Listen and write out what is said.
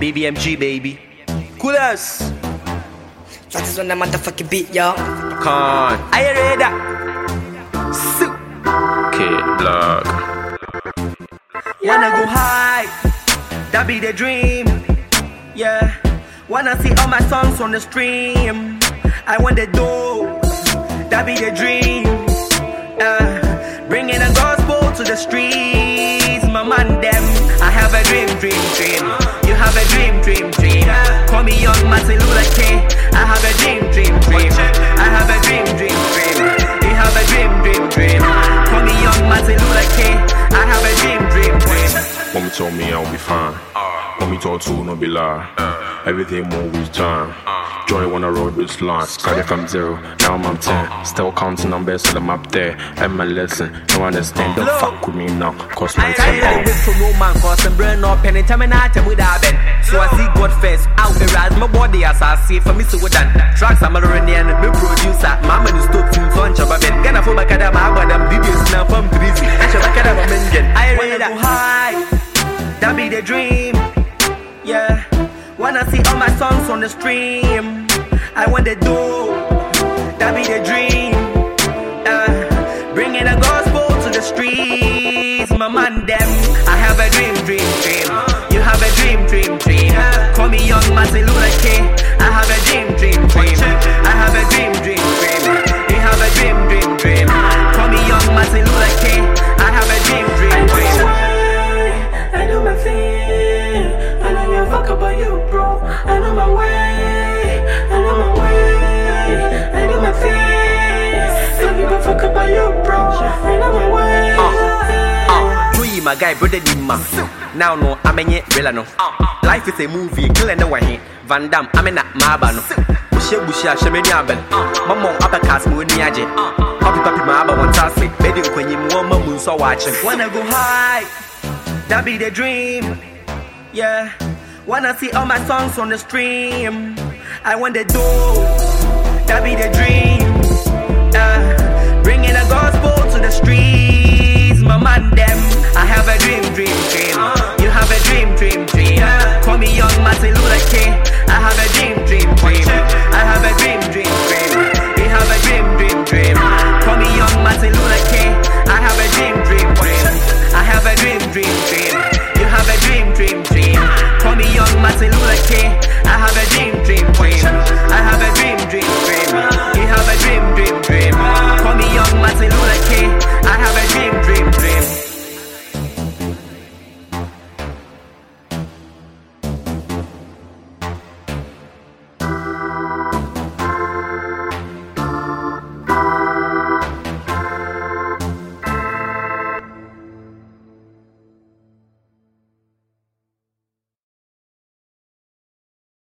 BBMG baby. Coolers. That is on the motherfucking beat, y'all. Con. Are you ready? Soup. Kid Block. Wanna go high, that be the dream. Yeah. Wanna see all my songs on the stream. I want the dough, that be the dream. Uh, bringing the gospel to the streets, my man them. I have a dream, dream, dream. You have a dream, dream, dream. Call me young Martin Luther King. I have a dream, dream, dream. I have a dream, dream, dream. You have a dream, dream, dream. Call me young Martin Luther King. I have a dream, dream, dream. Mommy told me I'll be fine. Mommy told two, no be lie. Everything move with time. Joy when I rode this line. Started from zero, now I'm on 10. Still counting numbers till I'm up there. And my lesson, no understand. Don't fuck with me now, cause my I time you out. this from no man cause I'm brain up and time and I tell me that ben. I see God first, out the rise my body as I see for me so done. Tracks I'm already and me producer, mama is stop to son chaba ben. Gonna for back at my them videos now from greasy. I should back at my men. I wanna go high, that be the dream. Yeah, wanna see all my songs on the stream. I want the dough, that be the dream. Uh, bringing the gospel to the streets, my man them. I have a dream, dream, dream. You have a dream, dream, dream. You, bro. I know my way. I know my way. I do my thing. I don't give a fuck about you, bro. I know my way. Uh, Tui, my guy, brother Nima. Now no, I'm in it, real no. Life is a movie, kill and away. Van Damme, I'm in a mabano. Bushe bushe, shemeni abel. Mama, upper cast, mooney aje. Papi papi, maba, one tassy. Baby, when you mama moon so watching. Wanna go high, that be the dream. Yeah. Wanna see all my songs on the stream. I want the dough, that be the dream. Uh, bringing the gospel to the streets, my man them. I have a dream, dream, dream. You have a dream, dream, dream. Call me young Martin Luther King. I have a dream.